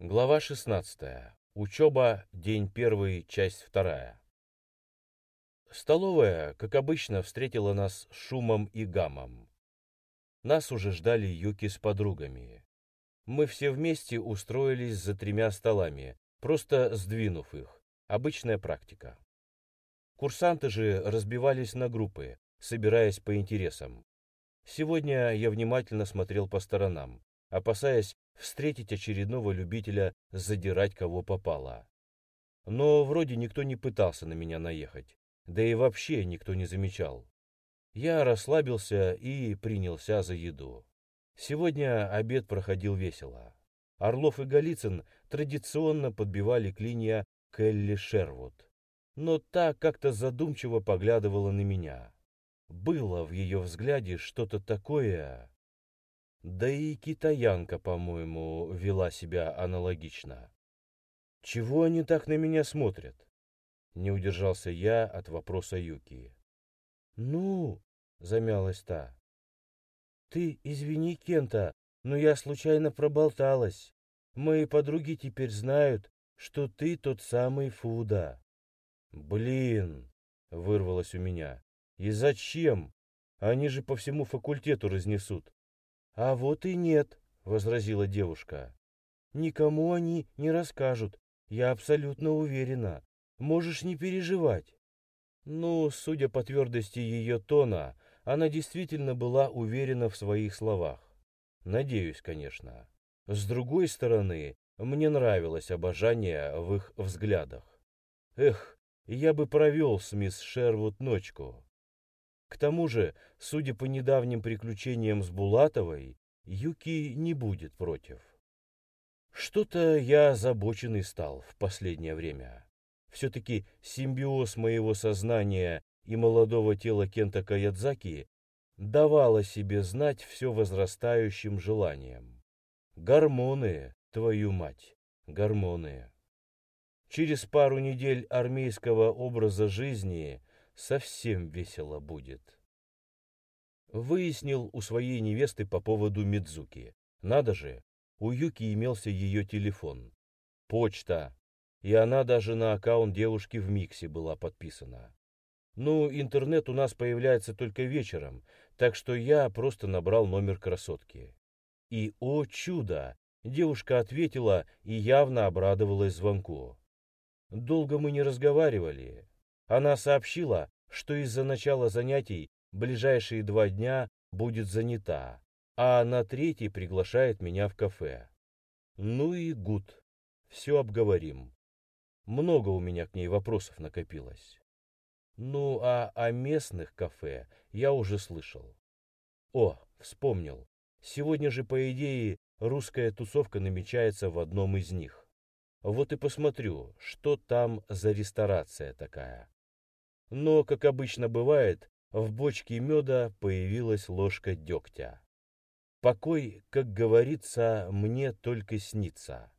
Глава 16. Учеба. День первый. Часть вторая. Столовая, как обычно, встретила нас шумом и гамом. Нас уже ждали Юки с подругами. Мы все вместе устроились за тремя столами, просто сдвинув их. Обычная практика. Курсанты же разбивались на группы, собираясь по интересам. Сегодня я внимательно смотрел по сторонам, опасаясь встретить очередного любителя задирать кого попало. Но вроде никто не пытался на меня наехать, да и вообще никто не замечал. Я расслабился и принялся за еду. Сегодня обед проходил весело. Орлов и Голицын традиционно подбивали клинья Келли Шервуд. Но та как-то задумчиво поглядывала на меня. Было в ее взгляде что-то такое, да и китаянка, по-моему, вела себя аналогично. Чего они так на меня смотрят? Не удержался я от вопроса Юки. Ну, замялась та. Ты извини, Кента, но я случайно проболталась. Мои подруги теперь знают, что ты тот самый Фуда. Блин, вырвалось у меня. И зачем? Они же по всему факультету разнесут. «А вот и нет», — возразила девушка. «Никому они не расскажут, я абсолютно уверена. Можешь не переживать». Ну, судя по твердости ее тона, она действительно была уверена в своих словах. Надеюсь, конечно. С другой стороны, мне нравилось обожание в их взглядах. Эх, я бы провел с мисс Шервуд ночку. К тому же, судя по недавним приключениям с Булатовой, Юки не будет против. Что-то я озабоченный стал в последнее время. Все-таки симбиоз моего сознания и молодого тела Кента Каядзаки давал о себе знать все возрастающим желанием. Гормоны, твою мать, гормоны. Через пару недель армейского образа жизни совсем весело будет. Выяснил у своей невесты по поводу Мидзуки. Надо же, у Юки имелся ее телефон. Почта. И она даже на аккаунт девушки в Миксе была подписана. Ну, интернет у нас появляется только вечером, так что я просто набрал номер красотки. И, о чудо, девушка ответила и явно обрадовалась звонку. Долго мы не разговаривали, она сообщила, что из-за начала занятий ближайшие два дня будет занята, а на третий приглашает меня в кафе. Ну и гуд, все обговорим. Много у меня к ней вопросов накопилось. Ну а о местных кафе я уже слышал. О, вспомнил. Сегодня же, по идее, русская тусовка намечается в одном из них. Вот и посмотрю, что там за ресторация такая. Но, как обычно бывает, в бочке меда появилась ложка дегтя. Покой, как говорится, мне только снится.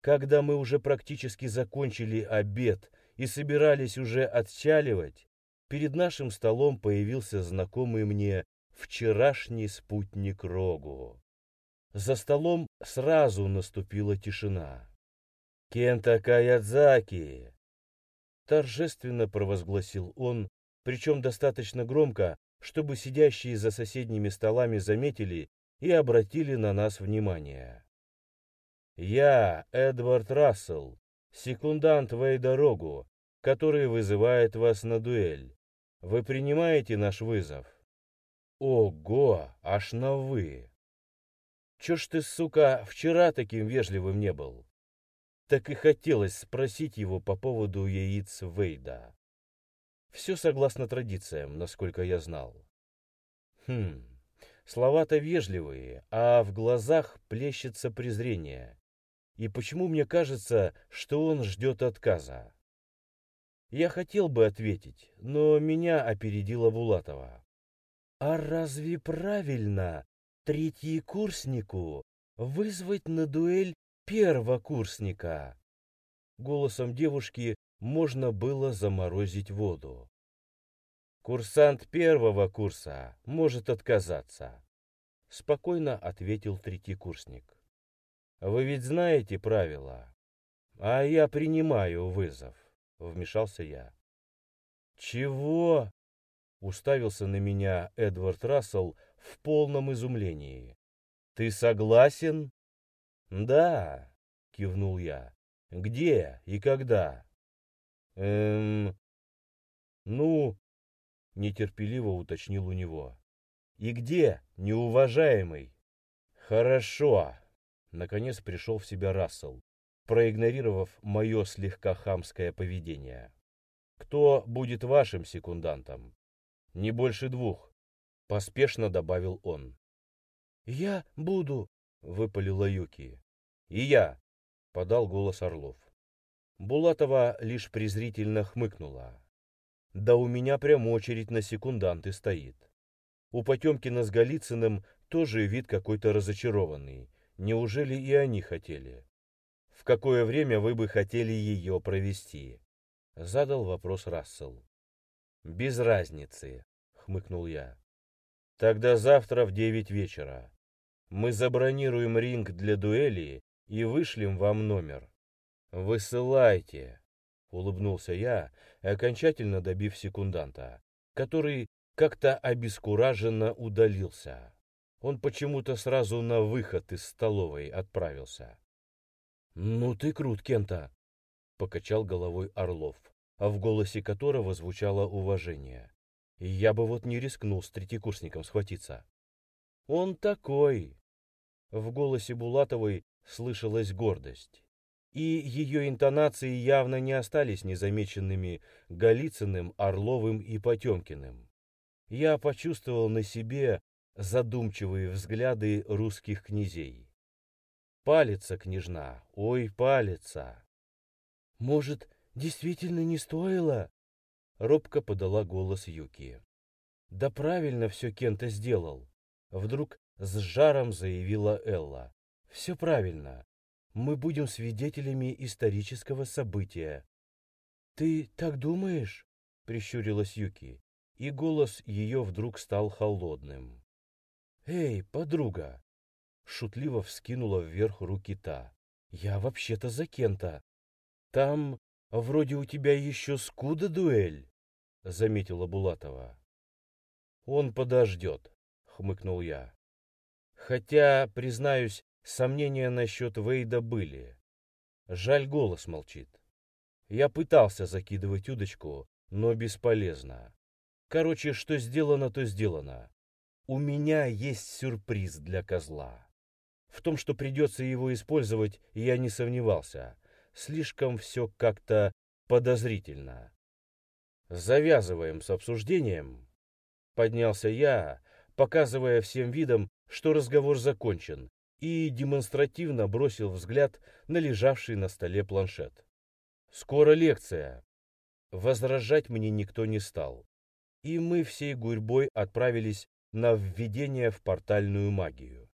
Когда мы уже практически закончили обед и собирались уже отчаливать, перед нашим столом появился знакомый мне вчерашний спутник Рогу. За столом сразу наступила тишина. «Кента Каядзаки!» Торжественно провозгласил он, причем достаточно громко, чтобы сидящие за соседними столами заметили и обратили на нас внимание. «Я, Эдвард Рассел, секундант Вейда Рогу, который вызывает вас на дуэль. Вы принимаете наш вызов?» «Ого, аж на «вы». Чё ж ты, сука, вчера таким вежливым не был?» Так и хотелось спросить его по поводу яиц Вейда. Все согласно традициям, насколько я знал. Хм, слова-то вежливые, а в глазах плещется презрение. И почему мне кажется, что он ждет отказа? Я хотел бы ответить, но меня опередила Булатова. А разве правильно третьекурснику вызвать на дуэль первокурсника. Голосом девушки можно было заморозить воду. Курсант первого курса может отказаться, спокойно ответил третий курсник. Вы ведь знаете правила. А я принимаю вызов, вмешался я. Чего? Уставился на меня Эдвард Рассел в полном изумлении. Ты согласен? Да, кивнул я. Где и когда? Эм... Ну, нетерпеливо уточнил у него. И где, неуважаемый? Хорошо. Наконец пришел в себя Рассел, проигнорировав мое слегка хамское поведение. Кто будет вашим секундантом? Не больше двух, поспешно добавил он. Я буду, выпалила Юки. И я, подал голос Орлов. Булатова лишь презрительно хмыкнула. Да у меня прям очередь на секунданты стоит. У Потемкина с Голицыным тоже вид какой-то разочарованный. Неужели и они хотели? В какое время вы бы хотели ее провести? Задал вопрос Рассел. Без разницы, хмыкнул я. Тогда завтра в девять вечера. Мы забронируем ринг для дуэли и вышлем вам номер. Высылайте, улыбнулся я, окончательно добив секунданта, который как-то обескураженно удалился. Он почему-то сразу на выход из столовой отправился. «Ну ты крут, Кента!» — покачал головой Орлов, а в голосе которого звучало уважение. «Я бы вот не рискнул с третьекурсником схватиться». «Он такой!» В голосе Булатовой слышалась гордость. И ее интонации явно не остались незамеченными Голицыным, Орловым и Потемкиным. Я почувствовал на себе задумчивые взгляды русских князей. Палится, княжна, ой, палится. Может, действительно не стоило? Робко подала голос Юки. Да правильно все Кента сделал. Вдруг с жаром заявила Элла. Все правильно. Мы будем свидетелями исторического события. Ты так думаешь? Прищурилась Юки, и голос ее вдруг стал холодным. «Эй, подруга!» Шутливо вскинула вверх руки та. «Я вообще-то за Кента. Там вроде у тебя еще скуда дуэль», — заметила Булатова. «Он подождет», — хмыкнул я. Хотя, признаюсь, сомнения насчет Вейда были. Жаль, голос молчит. Я пытался закидывать удочку, но бесполезно. Короче, что сделано, то сделано. У меня есть сюрприз для козла. В том, что придется его использовать, я не сомневался. Слишком все как-то подозрительно. Завязываем с обсуждением. Поднялся я, показывая всем видом, что разговор закончен, и демонстративно бросил взгляд на лежавший на столе планшет. Скоро лекция. Возражать мне никто не стал. И мы всей гурьбой отправились на введение в портальную магию.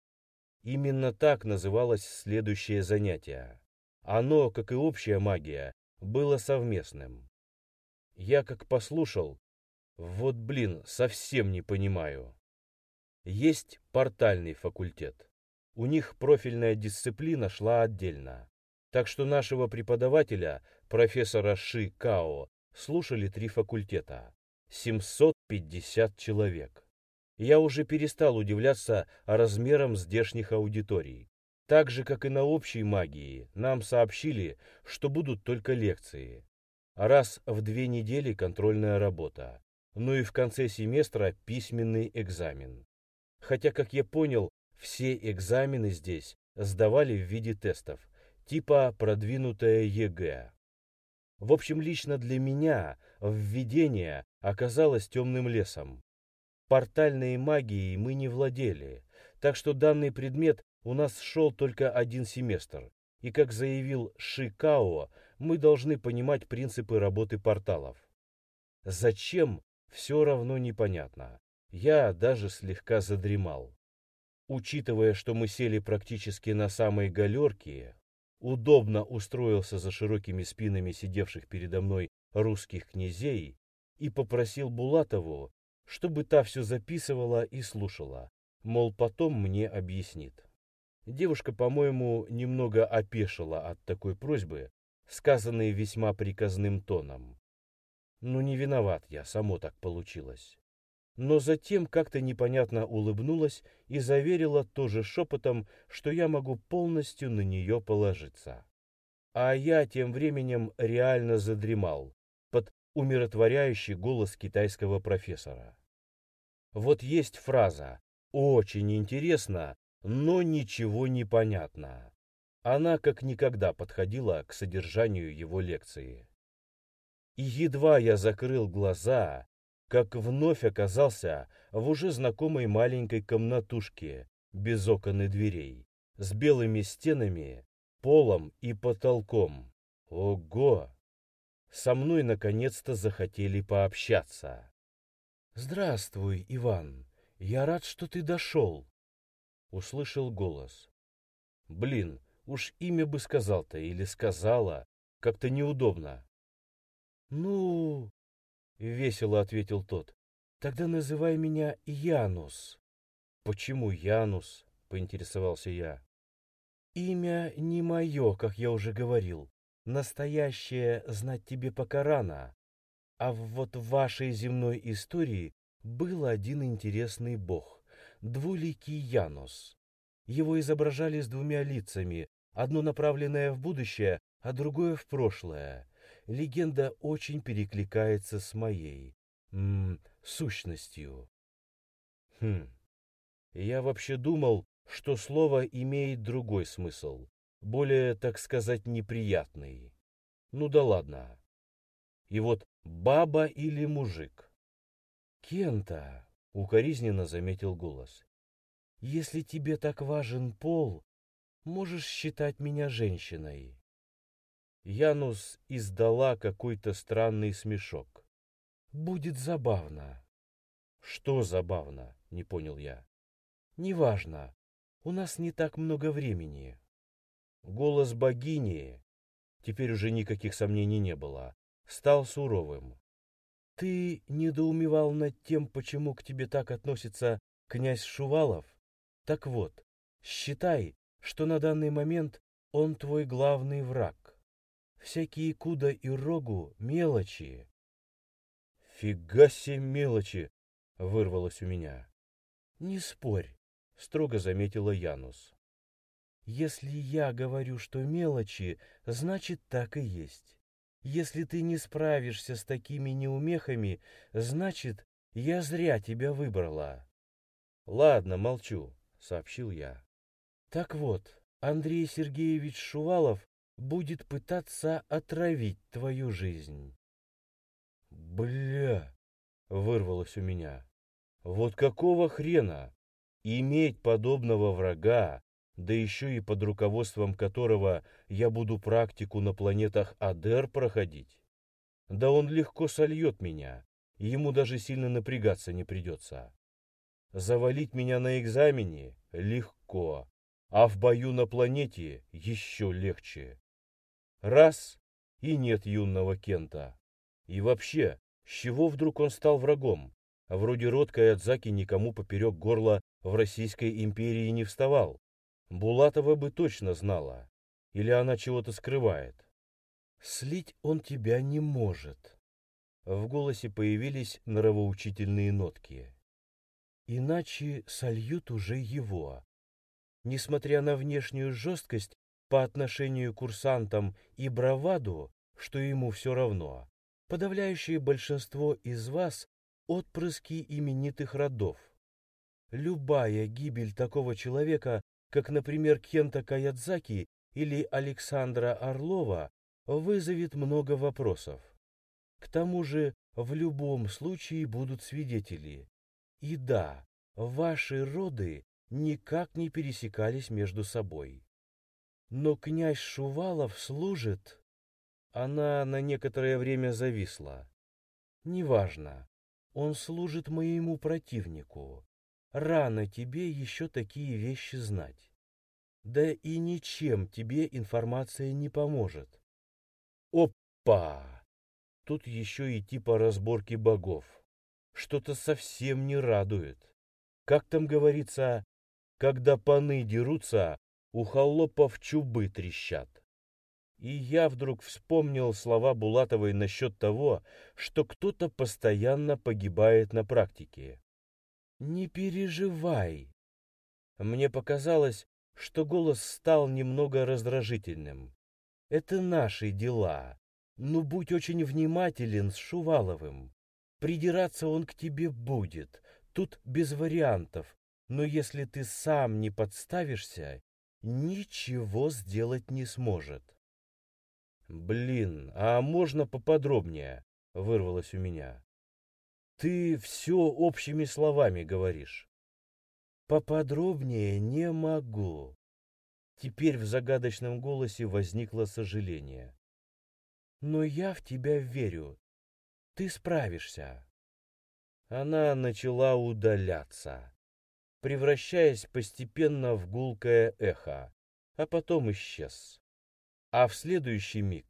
Именно так называлось следующее занятие. Оно, как и общая магия, было совместным. Я как послушал, вот блин, совсем не понимаю. Есть портальный факультет. У них профильная дисциплина шла отдельно. Так что нашего преподавателя, профессора Ши Као, слушали три факультета. 750 человек я уже перестал удивляться размерам здешних аудиторий. Так же, как и на общей магии, нам сообщили, что будут только лекции. Раз в две недели контрольная работа. Ну и в конце семестра письменный экзамен. Хотя, как я понял, все экзамены здесь сдавали в виде тестов, типа продвинутая ЕГЭ. В общем, лично для меня введение оказалось темным лесом. Портальной магией мы не владели, так что данный предмет у нас шел только один семестр. И, как заявил Шикао, мы должны понимать принципы работы порталов. Зачем, все равно непонятно. Я даже слегка задремал. Учитывая, что мы сели практически на самой галерке, удобно устроился за широкими спинами сидевших передо мной русских князей и попросил Булатову чтобы та все записывала и слушала, мол, потом мне объяснит. Девушка, по-моему, немного опешила от такой просьбы, сказанной весьма приказным тоном. Ну, не виноват я, само так получилось. Но затем как-то непонятно улыбнулась и заверила тоже шепотом, что я могу полностью на нее положиться. А я тем временем реально задремал под умиротворяющий голос китайского профессора. Вот есть фраза «очень интересно, но ничего не понятно». Она как никогда подходила к содержанию его лекции. И едва я закрыл глаза, как вновь оказался в уже знакомой маленькой комнатушке без окон и дверей, с белыми стенами, полом и потолком. Ого! Со мной наконец-то захотели пообщаться. «Здравствуй, Иван. Я рад, что ты дошел», — услышал голос. «Блин, уж имя бы сказал-то или сказала, как-то неудобно». «Ну...» — весело ответил тот. «Тогда называй меня Янус». «Почему Янус?» — поинтересовался я. «Имя не мое, как я уже говорил. Настоящее знать тебе пока рано. А вот в вашей земной истории был один интересный бог — двуликий Янус. Его изображали с двумя лицами, одно направленное в будущее, а другое в прошлое легенда очень перекликается с моей м сущностью. Хм. Я вообще думал, что слово имеет другой смысл, более, так сказать, неприятный. Ну да ладно. И вот баба или мужик? Кента, укоризненно заметил голос. Если тебе так важен пол, можешь считать меня женщиной. Янус издала какой-то странный смешок. «Будет забавно». «Что забавно?» — не понял я. «Неважно. У нас не так много времени». Голос богини, теперь уже никаких сомнений не было, стал суровым. «Ты недоумевал над тем, почему к тебе так относится князь Шувалов? Так вот, считай, что на данный момент он твой главный враг. Всякие куда и рогу мелочи. Фига себе мелочи, вырвалось у меня. Не спорь, строго заметила Янус. Если я говорю, что мелочи, значит так и есть. Если ты не справишься с такими неумехами, значит, я зря тебя выбрала. Ладно, молчу, сообщил я. Так вот, Андрей Сергеевич Шувалов будет пытаться отравить твою жизнь. Бля, вырвалось у меня. Вот какого хрена иметь подобного врага, да еще и под руководством которого я буду практику на планетах Адер проходить? Да он легко сольет меня, ему даже сильно напрягаться не придется. Завалить меня на экзамене легко, а в бою на планете еще легче. Раз — и нет юного Кента. И вообще, с чего вдруг он стал врагом? Вроде род Каядзаки никому поперек горла в Российской империи не вставал. Булатова бы точно знала. Или она чего-то скрывает. Слить он тебя не может. В голосе появились нравоучительные нотки. Иначе сольют уже его. Несмотря на внешнюю жесткость, по отношению к курсантам и браваду, что ему все равно, подавляющее большинство из вас – отпрыски именитых родов. Любая гибель такого человека, как, например, Кента Каядзаки или Александра Орлова, вызовет много вопросов. К тому же в любом случае будут свидетели. И да, ваши роды никак не пересекались между собой. Но князь Шувалов служит... Она на некоторое время зависла. Неважно. Он служит моему противнику. Рано тебе еще такие вещи знать. Да и ничем тебе информация не поможет. Опа! Тут еще и типа разборки богов. Что-то совсем не радует. Как там говорится, когда паны дерутся, У холопов чубы трещат. И я вдруг вспомнил слова Булатовой насчет того, что кто-то постоянно погибает на практике. «Не переживай». Мне показалось, что голос стал немного раздражительным. «Это наши дела. Ну, будь очень внимателен с Шуваловым. Придираться он к тебе будет. Тут без вариантов. Но если ты сам не подставишься, ничего сделать не сможет. Блин, а можно поподробнее? Вырвалось у меня. Ты все общими словами говоришь. Поподробнее не могу. Теперь в загадочном голосе возникло сожаление. Но я в тебя верю. Ты справишься. Она начала удаляться, превращаясь постепенно в гулкое эхо, а потом исчез. А в следующий миг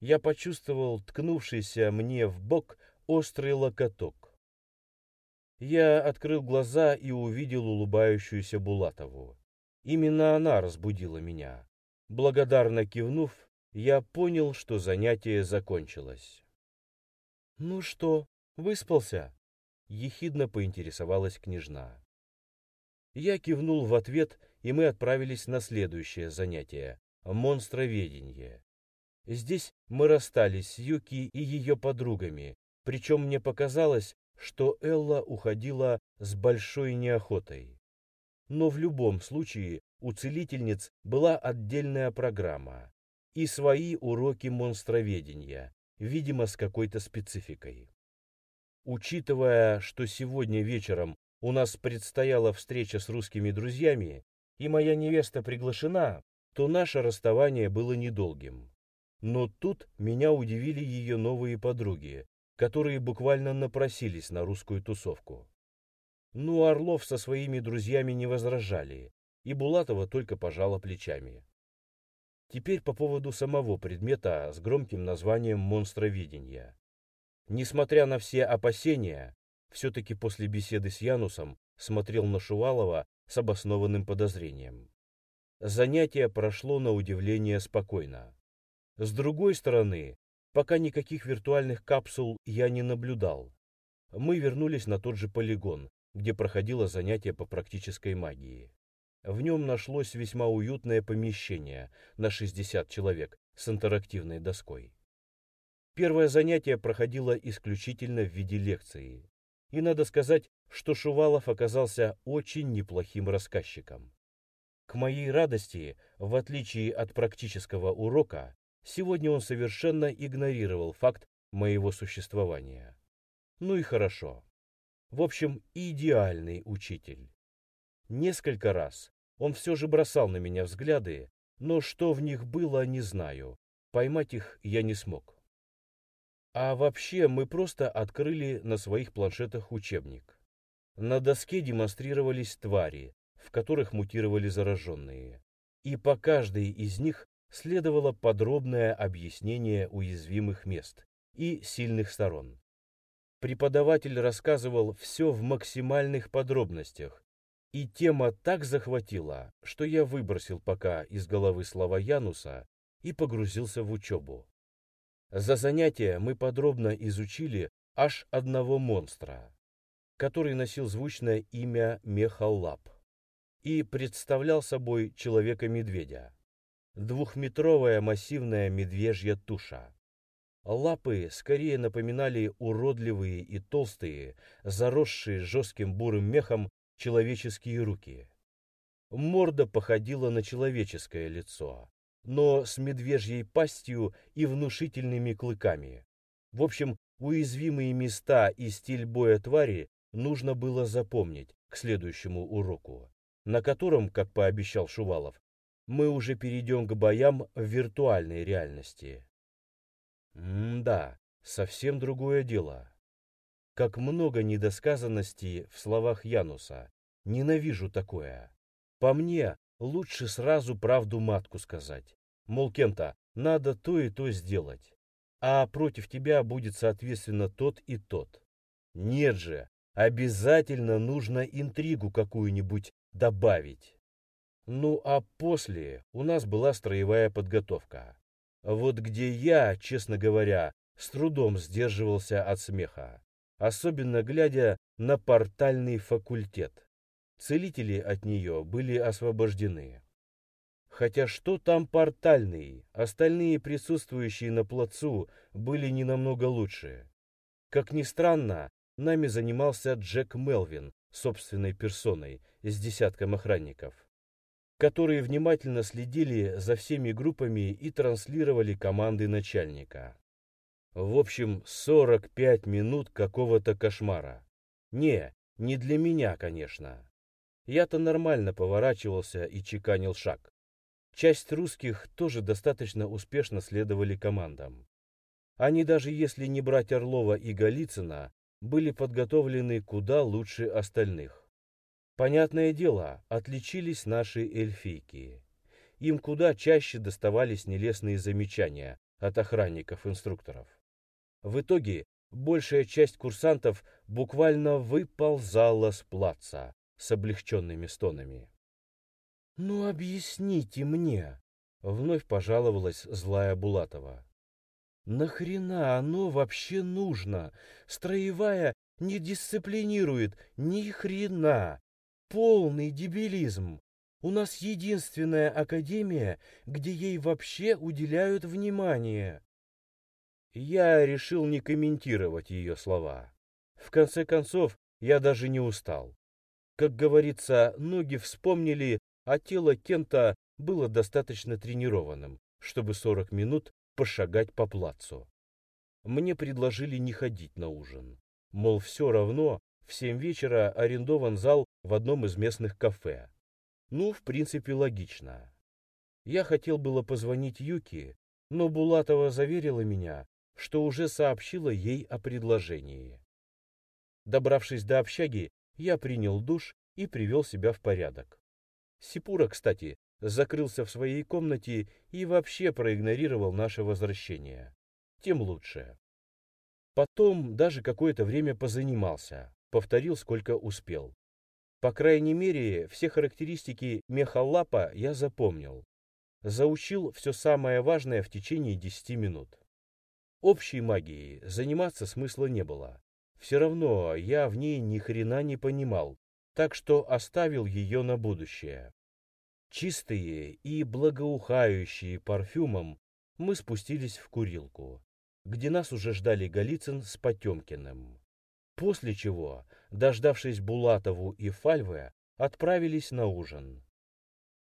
я почувствовал ткнувшийся мне в бок острый локоток. Я открыл глаза и увидел улыбающуюся Булатову. Именно она разбудила меня. Благодарно кивнув, я понял, что занятие закончилось. «Ну что, выспался?» — ехидно поинтересовалась княжна. Я кивнул в ответ, и мы отправились на следующее занятие — монстроведение. Здесь мы расстались с Юки и ее подругами, причем мне показалось, что Элла уходила с большой неохотой. Но в любом случае у целительниц была отдельная программа и свои уроки монстроведения, видимо, с какой-то спецификой. Учитывая, что сегодня вечером у нас предстояла встреча с русскими друзьями, и моя невеста приглашена, то наше расставание было недолгим. Но тут меня удивили ее новые подруги, которые буквально напросились на русскую тусовку. Ну, Орлов со своими друзьями не возражали, и Булатова только пожала плечами. Теперь по поводу самого предмета с громким названием «Монстровидение». Несмотря на все опасения, все-таки после беседы с Янусом смотрел на Шувалова с обоснованным подозрением. Занятие прошло на удивление спокойно. С другой стороны, пока никаких виртуальных капсул я не наблюдал. Мы вернулись на тот же полигон, где проходило занятие по практической магии. В нем нашлось весьма уютное помещение на 60 человек с интерактивной доской. Первое занятие проходило исключительно в виде лекции. И надо сказать, что Шувалов оказался очень неплохим рассказчиком. К моей радости, в отличие от практического урока, сегодня он совершенно игнорировал факт моего существования. Ну и хорошо. В общем, идеальный учитель. Несколько раз он все же бросал на меня взгляды, но что в них было, не знаю. Поймать их я не смог. А вообще мы просто открыли на своих планшетах учебник. На доске демонстрировались твари, в которых мутировали зараженные. И по каждой из них следовало подробное объяснение уязвимых мест и сильных сторон. Преподаватель рассказывал все в максимальных подробностях, и тема так захватила, что я выбросил пока из головы слова Януса и погрузился в учебу. За занятия мы подробно изучили аж одного монстра, который носил звучное имя Мехаллап и представлял собой человека-медведя. Двухметровая массивная медвежья туша. Лапы скорее напоминали уродливые и толстые, заросшие жестким бурым мехом человеческие руки. Морда походила на человеческое лицо, но с медвежьей пастью и внушительными клыками. В общем, уязвимые места и стиль боя твари нужно было запомнить к следующему уроку на котором, как пообещал Шувалов, мы уже перейдем к боям в виртуальной реальности. М-да, совсем другое дело. Как много недосказанностей в словах Януса. Ненавижу такое. По мне, лучше сразу правду матку сказать. Мол, Кента, надо то и то сделать. А против тебя будет, соответственно, тот и тот. Нет же, обязательно нужно интригу какую-нибудь добавить. Ну а после у нас была строевая подготовка. Вот где я, честно говоря, с трудом сдерживался от смеха, особенно глядя на портальный факультет. Целители от нее были освобождены. Хотя что там портальный, остальные присутствующие на плацу были не намного лучше. Как ни странно, нами занимался Джек Мелвин собственной персоной с десятком охранников, которые внимательно следили за всеми группами и транслировали команды начальника. В общем, 45 минут какого-то кошмара. Не, не для меня, конечно. Я-то нормально поворачивался и чеканил шаг. Часть русских тоже достаточно успешно следовали командам. Они даже если не брать Орлова и Голицына, были подготовлены куда лучше остальных. Понятное дело, отличились наши эльфийки. Им куда чаще доставались нелестные замечания от охранников-инструкторов. В итоге большая часть курсантов буквально выползала с плаца с облегченными стонами. «Ну объясните мне!» — вновь пожаловалась злая Булатова. «Нахрена оно вообще нужно? Строевая не дисциплинирует ни хрена! Полный дебилизм! У нас единственная академия, где ей вообще уделяют внимание!» Я решил не комментировать ее слова. В конце концов, я даже не устал. Как говорится, ноги вспомнили, а тело Кента было достаточно тренированным, чтобы 40 минут пошагать по плацу. Мне предложили не ходить на ужин. Мол, все равно в 7 вечера арендован зал в одном из местных кафе. Ну, в принципе, логично. Я хотел было позвонить Юки, но Булатова заверила меня, что уже сообщила ей о предложении. Добравшись до общаги, я принял душ и привел себя в порядок. Сипура, кстати, закрылся в своей комнате и вообще проигнорировал наше возвращение. Тем лучше. Потом даже какое-то время позанимался, повторил сколько успел. По крайней мере, все характеристики мехалапа я запомнил. Заучил все самое важное в течение 10 минут. Общей магией заниматься смысла не было. Все равно я в ней ни хрена не понимал, так что оставил ее на будущее. Чистые и благоухающие парфюмом, мы спустились в курилку, где нас уже ждали Голицын с Потемкиным. После чего, дождавшись Булатову и Фальве, отправились на ужин.